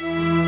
Bye.